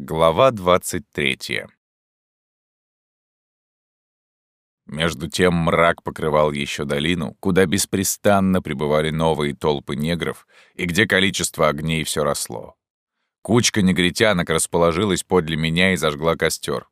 Глава 23 Между тем мрак покрывал еще долину, куда беспрестанно прибывали новые толпы негров и где количество огней все росло. Кучка негритянок расположилась подле меня и зажгла костер.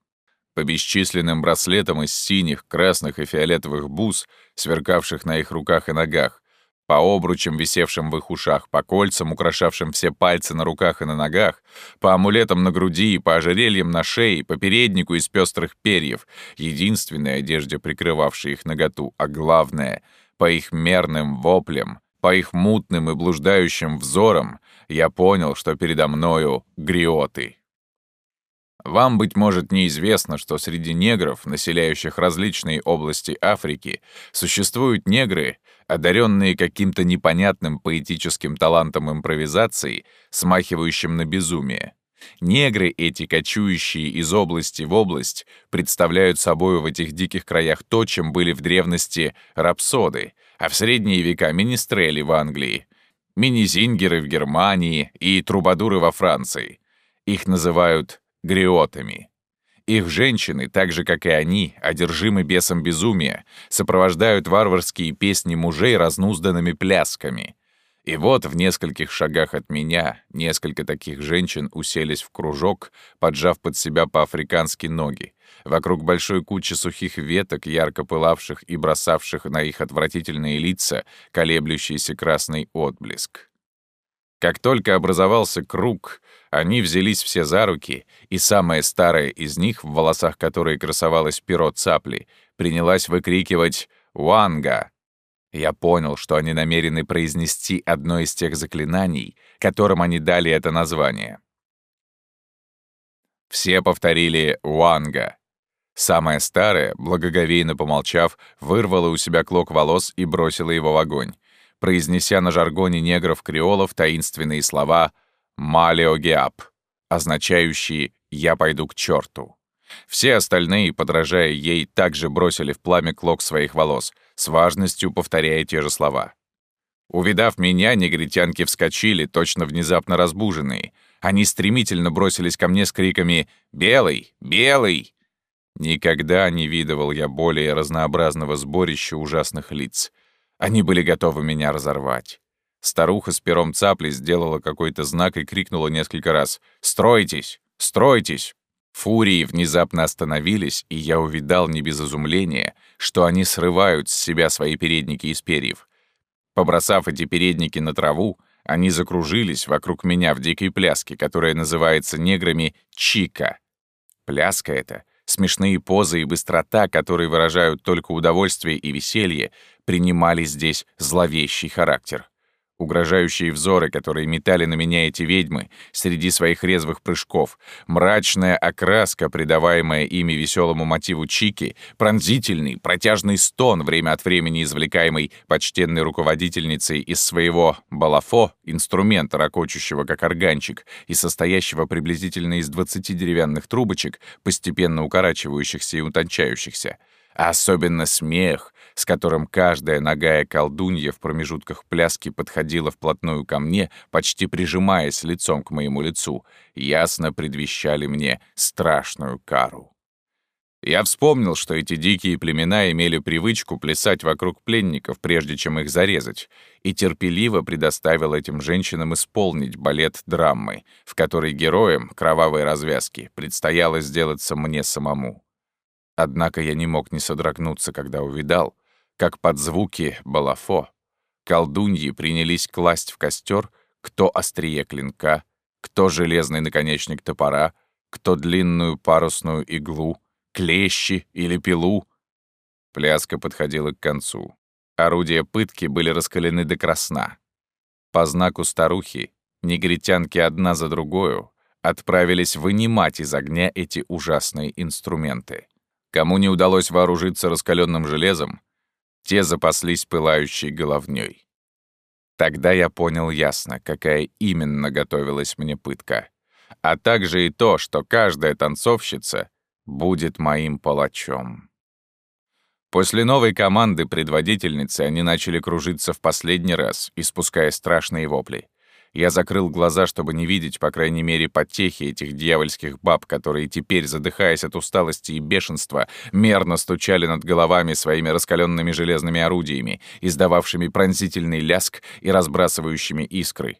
По бесчисленным браслетам из синих, красных и фиолетовых бус, сверкавших на их руках и ногах, по обручам, висевшим в их ушах, по кольцам, украшавшим все пальцы на руках и на ногах, по амулетам на груди, по ожерельям на шее, по переднику из пестрых перьев, единственной одежде, прикрывавшей их наготу, а главное — по их мерным воплям, по их мутным и блуждающим взорам, я понял, что передо мною гриоты. Вам, быть может, неизвестно, что среди негров, населяющих различные области Африки, существуют негры, одаренные каким-то непонятным поэтическим талантом импровизации, смахивающим на безумие. Негры эти, кочующие из области в область, представляют собою в этих диких краях то, чем были в древности рапсоды, а в средние века министрели в Англии, мини-зингеры в Германии и трубадуры во Франции. Их называют гриотами. Их женщины, так же, как и они, одержимы бесом безумия, сопровождают варварские песни мужей разнузданными плясками. И вот в нескольких шагах от меня несколько таких женщин уселись в кружок, поджав под себя по-африкански ноги, вокруг большой кучи сухих веток, ярко пылавших и бросавших на их отвратительные лица колеблющийся красный отблеск. Как только образовался круг, они взялись все за руки, и самая старая из них, в волосах которой красовалось перо цапли, принялась выкрикивать «Уанга!». Я понял, что они намерены произнести одно из тех заклинаний, которым они дали это название. Все повторили «Уанга». Самая старая, благоговейно помолчав, вырвала у себя клок волос и бросила его в огонь произнеся на жаргоне негров-креолов таинственные слова «малеогеап», означающие «я пойду к черту». Все остальные, подражая ей, также бросили в пламя клок своих волос, с важностью повторяя те же слова. Увидав меня, негритянки вскочили, точно внезапно разбуженные. Они стремительно бросились ко мне с криками «Белый! Белый!». Никогда не видывал я более разнообразного сборища ужасных лиц — они были готовы меня разорвать. Старуха с пером цапли сделала какой-то знак и крикнула несколько раз «Стройтесь! Стройтесь!». Фурии внезапно остановились, и я увидал не без изумления, что они срывают с себя свои передники из перьев. Побросав эти передники на траву, они закружились вокруг меня в дикой пляске, которая называется неграми «чика». Пляска эта — Смешные позы и быстрота, которые выражают только удовольствие и веселье, принимали здесь зловещий характер. Угрожающие взоры, которые метали на меня эти ведьмы среди своих резвых прыжков, мрачная окраска, придаваемая ими веселому мотиву чики, пронзительный, протяжный стон, время от времени извлекаемый почтенной руководительницей из своего балафо, инструмента, ракочущего как органчик, и состоящего приблизительно из 20 деревянных трубочек, постепенно укорачивающихся и утончающихся, особенно смех, с которым каждая ногая колдунья в промежутках пляски подходила вплотную ко мне, почти прижимаясь лицом к моему лицу, ясно предвещали мне страшную кару. Я вспомнил, что эти дикие племена имели привычку плясать вокруг пленников, прежде чем их зарезать, и терпеливо предоставил этим женщинам исполнить балет драмы, в которой героям кровавой развязки предстояло сделаться мне самому. Однако я не мог не содрогнуться, когда увидал, как под звуки балафо, колдуньи принялись класть в костер кто острие клинка, кто железный наконечник топора, кто длинную парусную иглу, клещи или пилу. Пляска подходила к концу. Орудия пытки были раскалены до красна. По знаку старухи негритянки одна за другою отправились вынимать из огня эти ужасные инструменты. Кому не удалось вооружиться раскаленным железом, те запаслись пылающей головней. Тогда я понял ясно, какая именно готовилась мне пытка, а также и то, что каждая танцовщица будет моим палачом. После новой команды предводительницы они начали кружиться в последний раз, испуская страшные вопли. Я закрыл глаза, чтобы не видеть, по крайней мере, потехи этих дьявольских баб, которые теперь, задыхаясь от усталости и бешенства, мерно стучали над головами своими раскаленными железными орудиями, издававшими пронзительный ляск и разбрасывающими искры.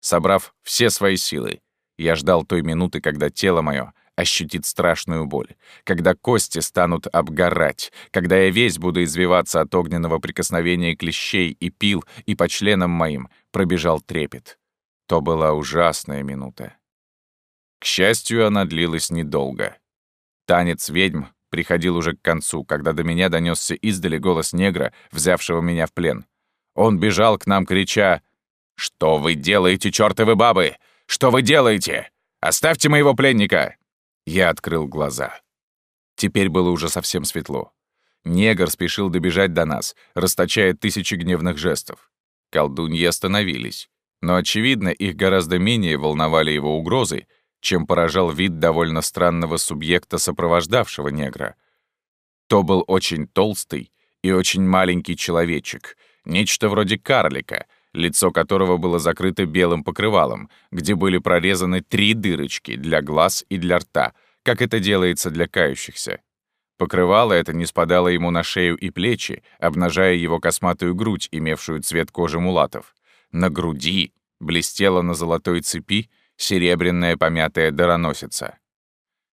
Собрав все свои силы, я ждал той минуты, когда тело мое ощутит страшную боль, когда кости станут обгорать, когда я весь буду извиваться от огненного прикосновения клещей и пил, и по членам моим пробежал трепет. То была ужасная минута. К счастью, она длилась недолго. Танец ведьм приходил уже к концу, когда до меня донесся издали голос негра, взявшего меня в плен. Он бежал к нам, крича «Что вы делаете, чёртовы бабы? Что вы делаете? Оставьте моего пленника!» Я открыл глаза. Теперь было уже совсем светло. Негр спешил добежать до нас, расточая тысячи гневных жестов. Колдуньи остановились. Но, очевидно, их гораздо менее волновали его угрозы, чем поражал вид довольно странного субъекта, сопровождавшего негра. То был очень толстый и очень маленький человечек, нечто вроде карлика, лицо которого было закрыто белым покрывалом, где были прорезаны три дырочки для глаз и для рта, как это делается для кающихся. Покрывало это не спадало ему на шею и плечи, обнажая его косматую грудь, имевшую цвет кожи мулатов. На груди блестела на золотой цепи серебряная помятая дароносица.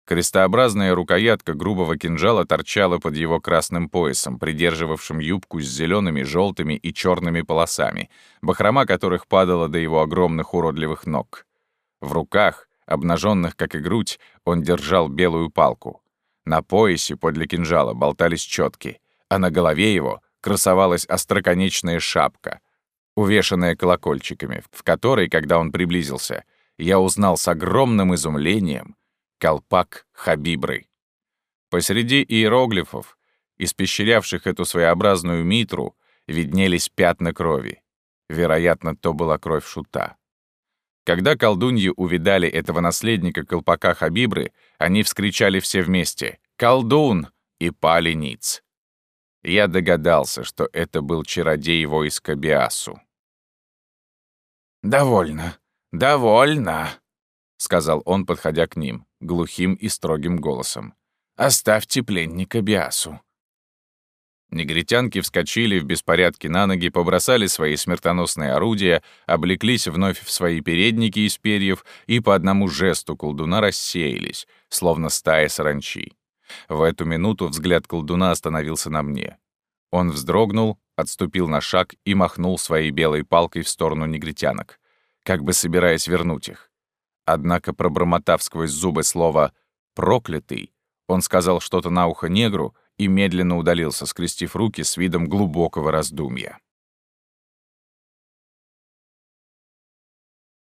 Крестообразная рукоятка грубого кинжала торчала под его красным поясом, придерживавшим юбку с зелеными, желтыми и черными полосами, бахрома которых падала до его огромных уродливых ног. В руках, обнаженных как и грудь, он держал белую палку. На поясе подле кинжала болтались четки, а на голове его красовалась остроконечная шапка, увешанная колокольчиками, в которой, когда он приблизился, я узнал с огромным изумлением — колпак Хабибры. Посреди иероглифов, испещрявших эту своеобразную митру, виднелись пятна крови. Вероятно, то была кровь шута. Когда колдуньи увидали этого наследника колпака Хабибры, они вскричали все вместе «Колдун!» и пали ниц. Я догадался, что это был чародей войска Биасу. «Довольно, довольно», — сказал он, подходя к ним глухим и строгим голосом. «Оставьте пленника Биасу». Негритянки вскочили в беспорядке на ноги, побросали свои смертоносные орудия, облеклись вновь в свои передники из перьев и по одному жесту колдуна рассеялись, словно стая саранчи. В эту минуту взгляд колдуна остановился на мне. Он вздрогнул, отступил на шаг и махнул своей белой палкой в сторону негритянок, как бы собираясь вернуть их. Однако, пробормотав сквозь зубы слово «проклятый», он сказал что-то на ухо негру и медленно удалился, скрестив руки с видом глубокого раздумья.